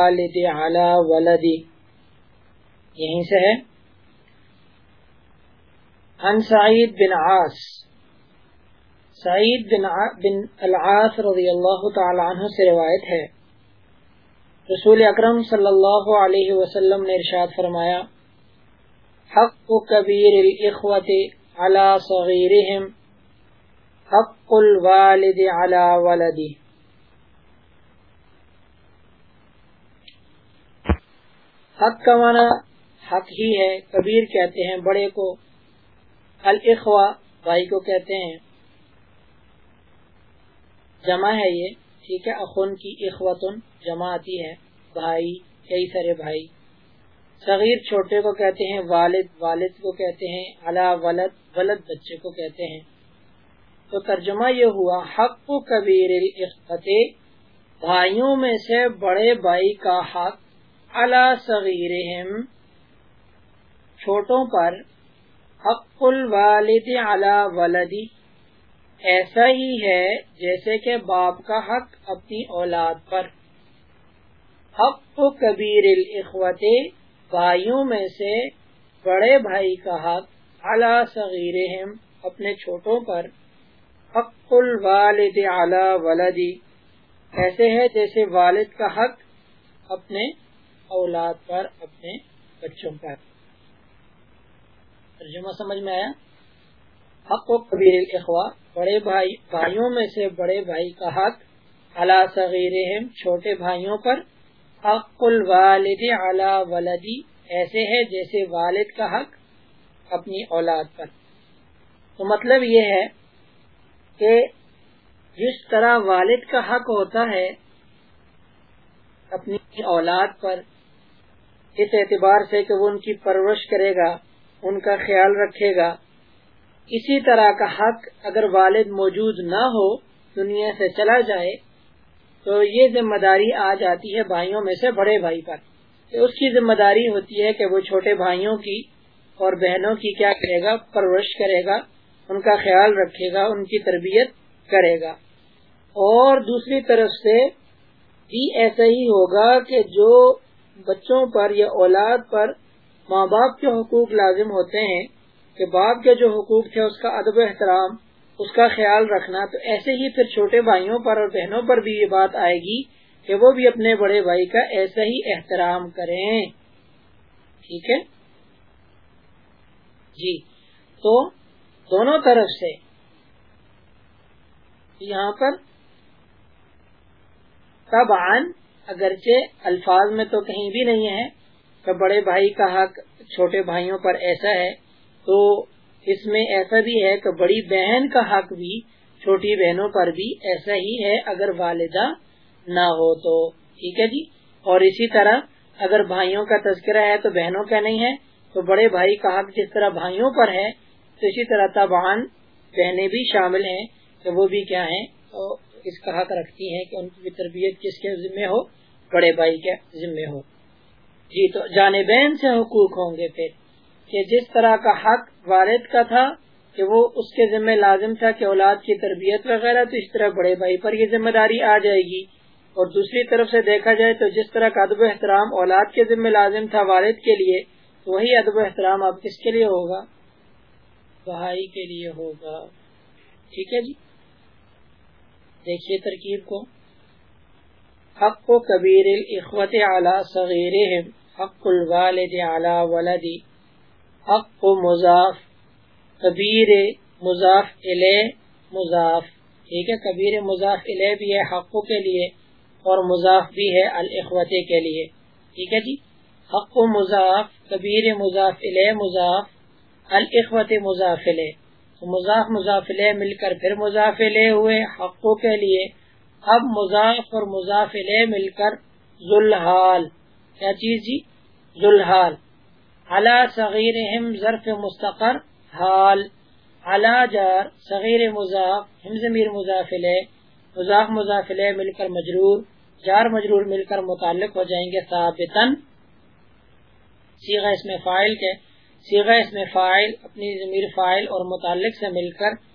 والد على ولدی۔ یہیں سے ہے۔ عن سعید بن عاص۔ سعید بن بن العاص رضی اللہ تعالی عنہ سے روایت ہے۔ رسول اکرم صلی اللہ علیہ وسلم نے ارشاد فرمایا، حق کبیر الاخوت على صغیرهم حق الوالد على ولدی۔ حق کا معنی حق ہی ہے، کبیر کہتے ہیں، بڑے کو الاخوہ، بھائی کو کہتے ہیں۔ جمع ہے یہ، ٹھیک ہے؟ اخن کی اخوتن جمع آتی ہے۔ بھائی، کئی سارے بھائی۔ صغیر چھوٹے کو کہتے ہیں، والد والد کو کہتے ہیں۔ علا، ولد ولد بچے کو کہتے ہیں۔ تو ترجمہ یہ ہوا، حق کبیر الاخوت، بھائیوں میں سے بڑے بھائی کا حق اللہ صغیرہم چھوٹوں پر، حق الوالد علی ولدی ایسا ہی ہے جیسے کہ باپ کا حق اپنی اولاد پر۔ حق کبیر الاخوت بھائیوں میں سے بڑے بھائی کا حق علی صغیرہم اپنے چھوٹوں پر۔ حق الوالد علی ولدی ایسے ہے جیسے والد کا حق اپنے اولاد پر اپنے بچوں پر۔ ترجمہ سمجھ میں آیا؟ حق و کبیر الاخوا بڑے بھائی، بھائیوں میں سے بڑے بھائی کا حق اللہ صغیرہم، چھوٹے بھائیوں پر۔ حق الوالد علی ولدی، ایسے ہے جیسے والد کا حق اپنی اولاد پر۔ تو مطلب یہ ہے کہ جس طرح والد کا حق ہوتا ہے اپنی اولاد پر اس اعتبار سے کہ وہ ان کی پرورش کرے گا، ان کا خیال رکھے گا۔ اسی طرح کا حق اگر والد موجود نہ ہو، دنیا سے چلا جائے، تو یہ ذمہ داری آ جاتی ہے بھائیوں میں سے بڑے بھائی پر۔ کہ اس کی ذمہ داری ہوتی ہے کہ وہ چھوٹے بھائیوں کی اور بہنوں کی کیا کرے گا، پرورش کرے گا، ان کا خیال رکھے گا، ان کی تربیت کرے گا۔ اور دوسری طرف سے بھی ایسا ہی ہوگا کہ جو بچوں پر یا اولاد پر ماں باپ کے حقوق لازم ہوتے ہیں کہ باپ کے جو حقوق تھے اس کا ادب و احترام، اس کا خیال رکھنا، تو ایسے ہی پھر چھوٹے بھائیوں پر اور بہنوں پر بھی یہ بات آئے گی کہ وہ بھی اپنے بڑے بھائی کا ایسا ہی احترام کریں۔ ٹھیک ہے؟ جی۔ تو دونوں طرف سے یہاں پر تب اگرچہ الفاظ میں تو کہیں بھی نہیں ہے کہ بڑے بھائی کا حق چھوٹے بھائیوں پر ایسا ہے، تو اس میں ایسا بھی ہے کہ بڑی بہن کا حق بھی چھوٹی بہنوں پر بھی ایسا ہی ہے اگر والدہ نہ ہو تو۔ ٹھیک ہے جی؟ اور اسی طرح اگر بھائیوں کا تذکرہ ہے تو بہنوں کا نہیں ہے، تو بڑے بھائی کا حق جس طرح بھائیوں پر ہے، تو اسی طرح تبان بہنیں بھی شامل ہیں کہ وہ بھی کیا ہیں۔ اس کا حق رکھتی ہیں کہ ان کی تربیت کس کے ذمہ ہو؟ بڑے بھائی کے ذمہ ہو۔ جی تو جانبین سے حقوق ہوں گے پھر کہ جس طرح کا حق والد کا تھا کہ وہ اس کے ذمہ لازم تھا کہ اولاد کی تربیت وغیرہ، تو اس طرح بڑے بھائی پر یہ ذمہ داری آ جائے گی۔ اور دوسری طرف سے دیکھا جائے تو جس طرح کا ادب و احترام اولاد کے ذمہ لازم تھا والد کے لیے، تو وہی ادب و احترام اب کس کے لیے ہوگا؟ بھائی کے لیے ہوگا۔ ٹھیک ہے جی؟ دیکھیے ترکیب کو. حق کو کبیر الاخوت علی صغیرہم، حق الوالد علی ولدی، حق کو مضاف، کبیر مضاف الیہ مضاف. ٹھیک ہے، کبیر مضاف الیہ بھی ہے حقوں کے لیے اور مضاف بھی ہے الاخوت کے لیے. ٹھیک ہے جی؟ حق و مضاف، کبیر مضاف الیہ مضاف الاخوت مضاف الیہ. مضاف مضافلے مل کر پھر مضافلے ہوئے حقوں کے لیے۔ اب مضاف اور مضافلے مل کر ذوالحال۔ کیا چیز جی؟ ذوالحال۔ علا صغیر ظرف مستقر حال۔ علا جار، صغیر مضاف ہمزمیر مضافلے مضاف مضافلے مل کر مجرور۔ جار مجرور مل کر متعلق ہو جائیں گے ثابتن سیغہ اس میں فائل کے۔ سیغہ اس میں فائل اپنی ضمیر فائل اور متعلق سے مل کر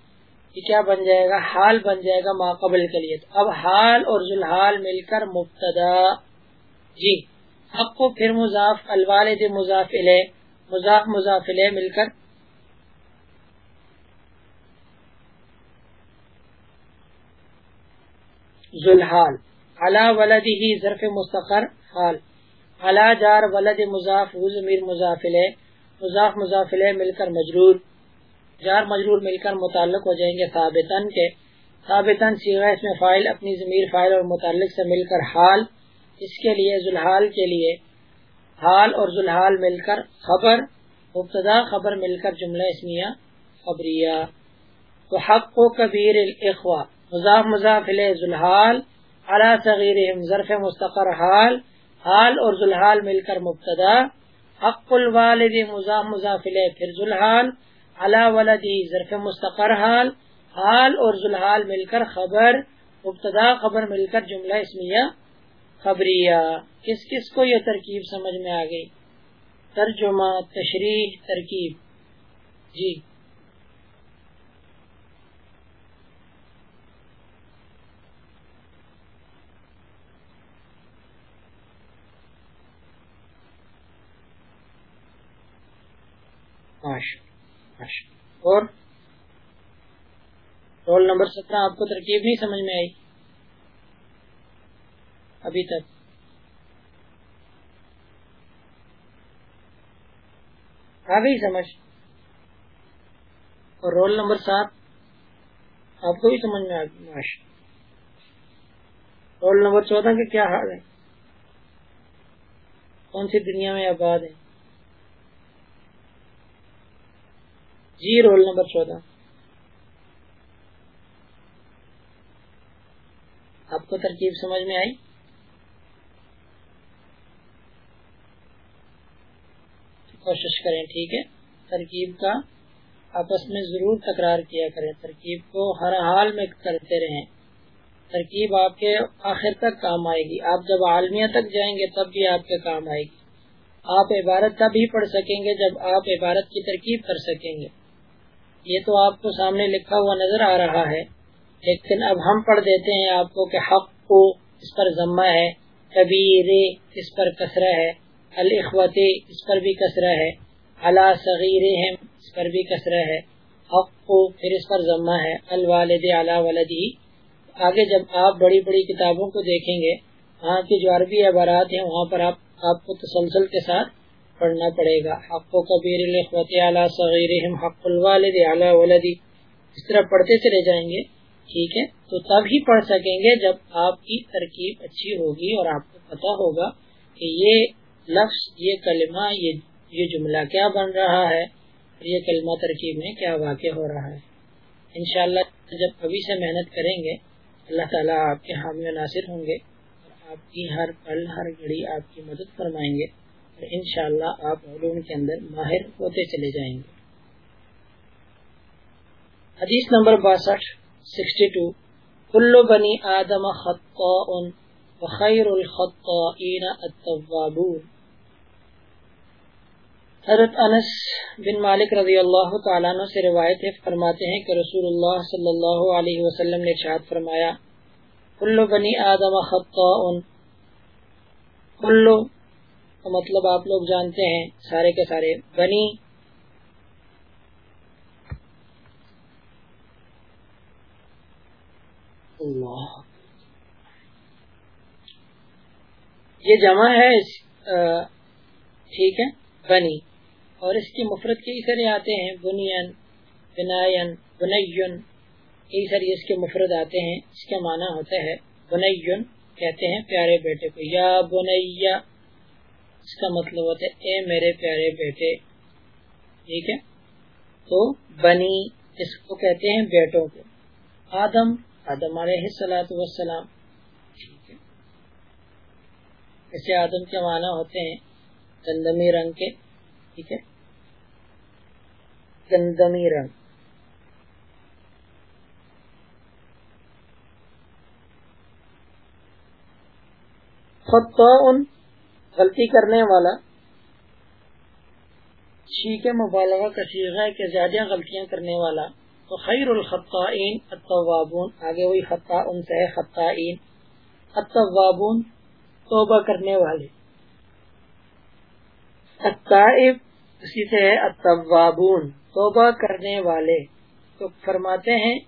یہ کیا بن جائے گا؟ حال بن جائے گا ماقبل کے لیے۔ اب حال اور ذوالحال مل کر مبتدا۔ جی۔ حق کو پھر مضاف الوالد مضاف الیہ، مضاف مضاف الیہ مل کر۔ ذلحال علا ولدی ظرف مستقر، حال۔ علا جار ولد مضاف ضمیر مضاف الیہ۔ مضاف مضاف مل کر مجرور جار مجرور مل کر متعلق ہو جائیں گے ثابتن کے ثابتن سیغہ اس میں فائل اپنی ضمیر فائل اور متعلق سے مل کر حال، اس کے لیے ذلحال کے لیے حال اور ذلحال مل کر خبر، مبتدا خبر مل کر جملہ اسمیہ خبریہ۔ تو حق و کبیر الاخوہ، مضاف مضاف ذلحال علی صغیرہم ظرف مستقر حال حال اور ذلحال مل کر مبتدا۔ حق الوالد مضاف مضاف پھر ذلحال اللہ ولدی، ظرف مستقر حال حال اور ذلحال مل کر خبر، مبتدا خبر مل کر جملہ اسمیہ خبریہ۔ کس کس کو یہ ترکیب سمجھ میں آ گئی؟ ترجمہ، تشریح، ترکیب۔ جی۔ اچھا۔ اور رول نمبر سترہ، آپ کو ترکیب نہیں سمجھ میں آئی۔ ابھی تک۔ آ گئی سمجھ۔ اور رول نمبر سات، آپ کو بھی سمجھ میں آ گئی۔ رول نمبر چودہ کے کیا حال ہے کون سی دنیا میں آباد ہے جی رول نمبر چودہ۔ آپ کو ترکیب سمجھ میں آئی؟ کوشش کریں، ٹھیک ہے۔ ترکیب کا آپس میں ضرور تکرار کیا کریں۔ ترکیب کو ہر حال میں کرتے رہیں۔ ترکیب آپ کے آخر تک کام آئے گی۔ آپ جب عالمیہ تک جائیں گے، تب بھی آپ کے کام آئے گی۔ آپ عبارت تب ہی پڑھ سکیں گے جب آپ عبارت کی ترکیب کر سکیں گے۔ یہ تو آپ کو سامنے لکھا ہوا نظر آ رہا ہے، لیکن اب ہم پڑھ دیتے ہیں آپ کو کہ حق کو اس پر ضمہ ہے، کبیر اس پر کسرہ ہے الخوت اس پر بھی کسرہ ہے اللہ صغیر اس پر بھی کسرہ ہے، حق کو پھر اس پر ضمہ ہے، الوالد اعلیٰ ولدی آگے جب آپ بڑی بڑی کتابوں کو دیکھیں گے وہاں کی جو عربی عبارات ہیں، وہاں پر آپ آپ کو تسلسل کے ساتھ پڑھنا پڑے گا۔ حق و کبیر اعلیٰ صغیر حق الوالد اعلیٰ ولدی۔ اس طرح پڑھتے چلے جائیں گے، ٹھیک ہے؟ تو تب ہی پڑھ سکیں گے جب آپ کی ترکیب اچھی ہوگی اور آپ کو پتا ہوگا کہ یہ لفظ، یہ کلمہ، یہ یہ جملہ کیا بن رہا ہے اور یہ کلمہ ترکیب میں کیا واقع ہو رہا ہے۔ انشاءاللہ جب ابھی سے محنت کریں گے، اللہ تعالیٰ آپ کے حامی و ناصر ہوں گے اور آپ کی ہر پل، ہر گھڑی آپ کی مدد فرمائیں گے۔ ان شاء آپ علوم کے اندر ماہر ہوتے چلے جائیں گے۔ حدیث نمبر باسٹھ، سکسٹی ٹو کلو بنی آدم خطاء وخیر الخطائین التوابون۔ حضرت انس بن مالک رضی اللہ تعالیٰ عنہ سے روایت ہے، فرماتے ہیں کہ رسول اللہ صلی اللہ علیہ وسلم نے ارشاد فرمایا کلو بنی آدم خطاء کلو کا مطلب آپ لوگ جانتے ہیں، سارے کے سارے۔ بنی اللہ۔ یہ جمع ہے ٹھیک ہے، بنی۔ اور اس کی مفرت کئی سارے آتے ہیں، بنین بنائن بنین کئی ساری اس کے مفرد آتے ہیں، اس کا معنی ہوتا ہے بنین کہتے ہیں پیارے بیٹے کو، یا بنیا۔ اس کا مطلب ہوتا ہے، اے میرے پیارے بیٹے۔ ٹھیک ہے؟ تو بنی اس کو کہتے ہیں بیٹوں کو۔ آدم آدم علیہ سلاۃ وسلام ٹھیک ہے؟ ایسے آدم کے معنی ہوتے ہیں گندمی رنگ کے۔ ٹھیک ہے؟ گندمی رنگ۔ خطاء غلطی کرنے والا شیخ مبالغہ کا ہے کہ زیادہ غلطیاں کرنے والا تو خیر الخطائین التوابون، آگے وہی خطا، ان سے ہے خطائین۔ التوابون، توبہ کرنے والے۔ التائب، اسی سے ہے التوابون، توبہ کرنے والے۔ تو فرماتے ہیں،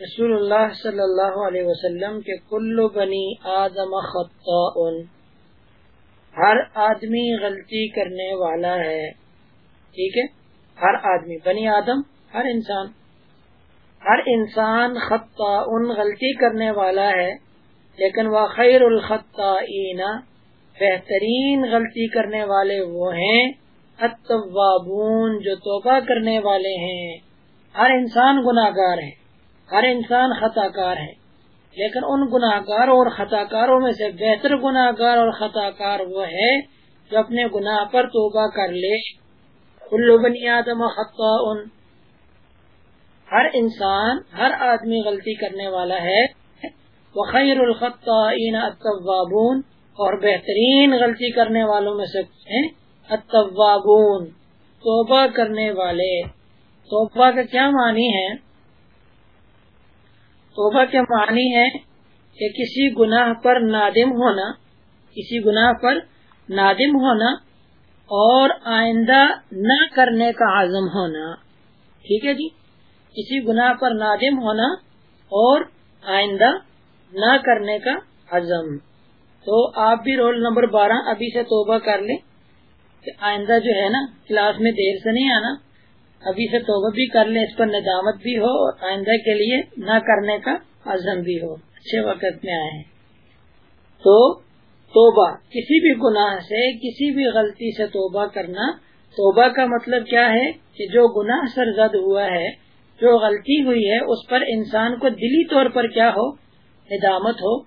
رسول اللہ صلی اللہ علیہ وسلم کے کل بنی آدم خطاء ہر آدمی غلطی کرنے والا ہے۔ ٹھیک ہے؟ ہر آدمی، بنی آدم، ہر انسان۔ ہر انسان خطا ان غلطی کرنے والا ہے، لیکن وہ خیر الخط بہترین غلطی کرنے والے وہ ہیں۔ التوابون، جو توبہ کرنے والے ہیں۔ ہر انسان گناہ گار ہے، ہر انسان خطا کار ہے۔ لیکن ان گناہ گاروں اور خطا کاروں میں سے بہتر گناہ گار اور خطا کار وہ ہے جو اپنے گناہ پر توبہ کر لے۔ کلو بنی آدم خطا ان ہر انسان، ہر آدمی غلطی کرنے والا ہے۔ وہ خیر الخطین التوابون۔ اور بہترین غلطی کرنے والوں میں سے التوابون، توبہ کرنے والے۔ توبہ کا کیا معنی ہے؟ توبہ کے معنی ہے کہ کسی گناہ پر نادم ہونا، کسی گناہ پر نادم ہونا اور آئندہ نہ کرنے کا عزم ہونا۔ ٹھیک ہے جی؟ کسی گناہ پر نادم ہونا اور آئندہ نہ کرنے کا عزم۔ تو آپ بھی رول نمبر بارہ ابھی سے توبہ کر لیں کہ آئندہ جو ہے نا کلاس میں دیر سے نہیں آنا۔ ابھی سے توبہ بھی کر لیں، اس پر ندامت بھی ہو اور آئندہ کے لیے نہ کرنے کا عزم بھی ہو۔ اچھے وقت میں آئے تو توبہ، کسی بھی گناہ سے، کسی بھی غلطی سے توبہ کرنا، توبہ کا مطلب کیا ہے کہ جو گناہ سرزد ہوا ہے، جو غلطی ہوئی ہے، اس پر انسان کو دلی طور پر کیا ہو؟ ندامت ہو۔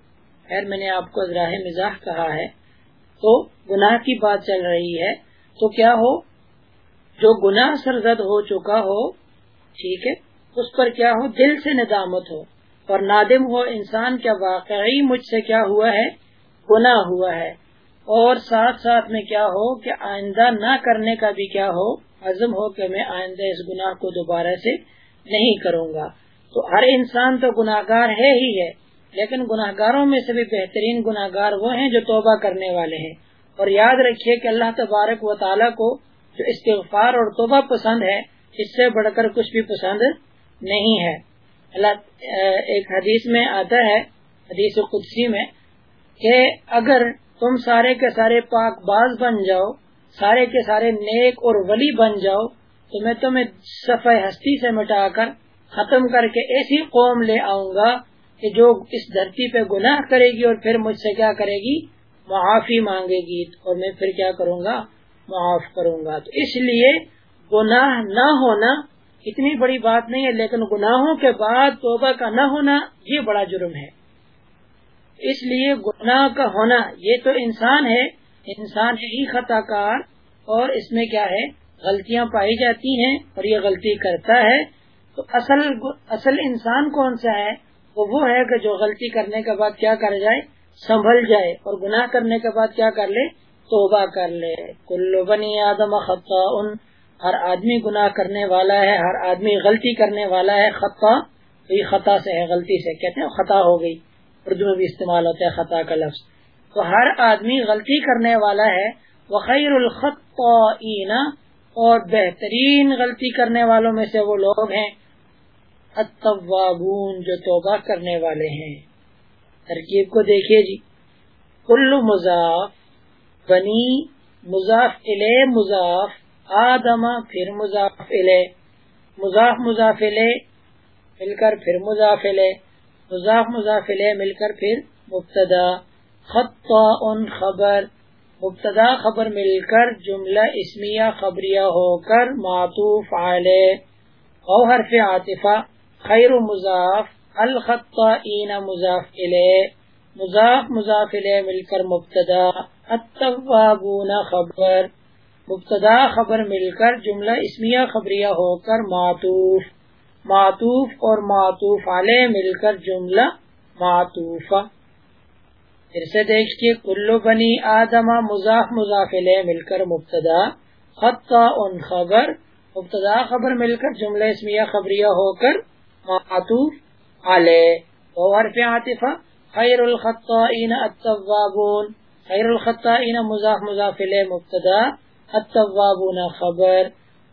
خیر، میں نے آپ کو راہ مزاح کہا ہے۔ تو گناہ کی بات چل رہی ہے، تو کیا ہو؟ جو گناہ سرزد ہو چکا ہو، ٹھیک ہے، اس پر کیا ہو؟ دل سے ندامت ہو۔ اور نادم ہو انسان کیا واقعی مجھ سے کیا ہوا ہے؟ گناہ ہوا ہے۔ اور ساتھ ساتھ میں کیا ہو کہ آئندہ نہ کرنے کا بھی کیا ہو؟ عزم ہو کہ میں آئندہ اس گناہ کو دوبارہ سے نہیں کروں گا۔ تو ہر انسان تو گناہ گار ہے ہی ہے، لیکن گناہ گاروں میں سے بھی بہترین گناہ گار وہ ہیں جو توبہ کرنے والے ہیں۔ اور یاد رکھیے کہ اللہ تبارک و تعالیٰ کو جو استغفار اور توبہ پسند ہے، اس سے بڑھ کر کچھ بھی پسند نہیں ہے۔ اللہ، ایک حدیث میں آتا ہے، حدیث قدسی میں، کہ اگر تم سارے کے سارے پاک باز بن جاؤ، سارے کے سارے نیک اور ولی بن جاؤ، تو میں تمہیں صفحہ ہستی سے مٹا کر ختم کر کے ایسی قوم لے آؤں گا کہ جو اس دھرتی پہ گناہ کرے گی اور پھر مجھ سے کیا کرے گی؟ معافی مانگے گی۔ اور میں پھر کیا کروں گا؟ معاف کروں گا۔ تو اس لیے گناہ نہ ہونا اتنی بڑی بات نہیں ہے، لیکن گناہوں کے بعد توبہ کا نہ ہونا یہ بڑا جرم ہے۔ اس لیے گناہ کا ہونا، یہ تو انسان ہے، انسان ہی خطا کار۔ اور اس میں کیا ہے؟ غلطیاں پائی جاتی ہیں اور یہ غلطی کرتا ہے۔ تو اصل اصل انسان کون سا ہے؟ وہ وہ ہے کہ جو غلطی کرنے کے بعد کیا کر جائے؟ سنبھل جائے۔ اور گناہ کرنے کے بعد کیا کر لے؟ توبہ کر لے۔ کلو بنی آدم خطا ان ہر آدمی گناہ کرنے والا ہے، ہر آدمی غلطی کرنے والا ہے۔ خطا، یہ خطا سے ہے، غلطی سے۔ کہتے ہیں خطا ہو گئی۔ اردو میں بھی استعمال ہوتا ہے خطا کا لفظ۔ تو ہر آدمی غلطی کرنے والا ہے۔ وہ خیر الخط اور بہترین غلطی کرنے والوں میں سے وہ لوگ ہیں۔ التوابون، جو توبہ کرنے والے ہیں۔ ترکیب کو دیکھیے جی۔ کل مضاف۔ بنی مضاف الے مضاف آدما پھر مضاف الے مضاف مضاف الے مل کر پھر مضاف الے مضاف مضاف الے مل کر پھر مبتدا خط ان خبر، مبتدا خبر مل کر جملہ اسمیہ خبریہ ہو کر معطوف علیہ او حرف عاطفہ، خیر مضاف الخط مضاف الے مضاف مضاف الے مل کر مبتدا۔ التوابون خبر۔ مبتدا خبر مل کر جملہ اسمیہ خبریہ ہو کر معطوف۔ معطوف اور معطوف علیہ مل کر جملہ معطوفہ۔ پھر سے دیکھیے کلو بنی آدما مضاف مضاف علیہ مل کر مبتدا۔ خطا ان خبر۔ مبتدا خبر مل کر جملہ اسمیہ خبریہ ہو کر معطوف علیہ۔ وورف عاطفہ۔ خیر الخطائین التوابون۔ خیر الخطائین مضاف مضاف مبتدا، التوابون خبر۔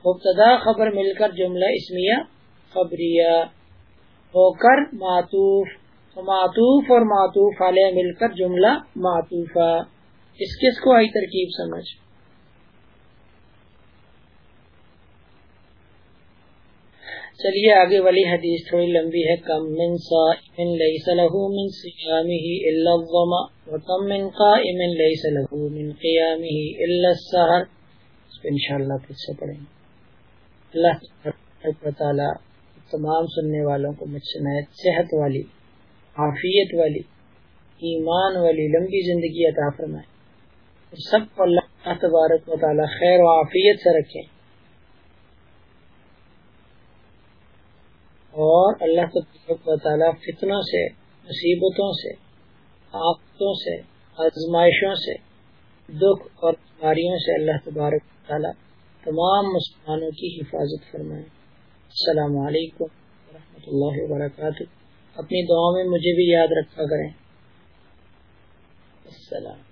مبتدا خبر مل کر جملہ اسمیہ خبریہ ہو کر معطوف۔ معطوف اور معطوف علیہ مل کر جملہ معطوفہ۔ اس کس کو آئی ترکیب سمجھ؟ چلیے، آگے والی حدیث تھوڑی لمبی ہے۔ کم من صائم ليس له من صيامه الا الظما وكم من قائم ليس له من قيامه الا السهر اس کو انشاءاللہ پھر سے پڑھیں گے۔ اللہ تعالی تمام سننے والوں کو مجھ سے صحت والی، عافیت والی، ایمان والی، لمبی زندگی عطا فرمائے۔ سب کو اللہ تبارک و تعالی خیر و عافیت سے رکھیں۔ اور اللہ و تعالیٰ فتنوں سے، مصیبتوں سے، آفتوں سے، آزمائشوں سے، دکھ اور بیماریوں سے اللہ تبارک تعالیٰ تمام مسلمانوں کی حفاظت فرمائے۔ السلام علیکم ورحمۃ اللہ وبرکاتہ۔ اپنی دعاؤں میں مجھے بھی یاد رکھا کریں۔ السلام۔